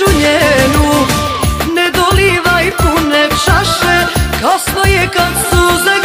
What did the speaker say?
dušu njenu. Ne dolivaj pune čaše Kao svoje kad suze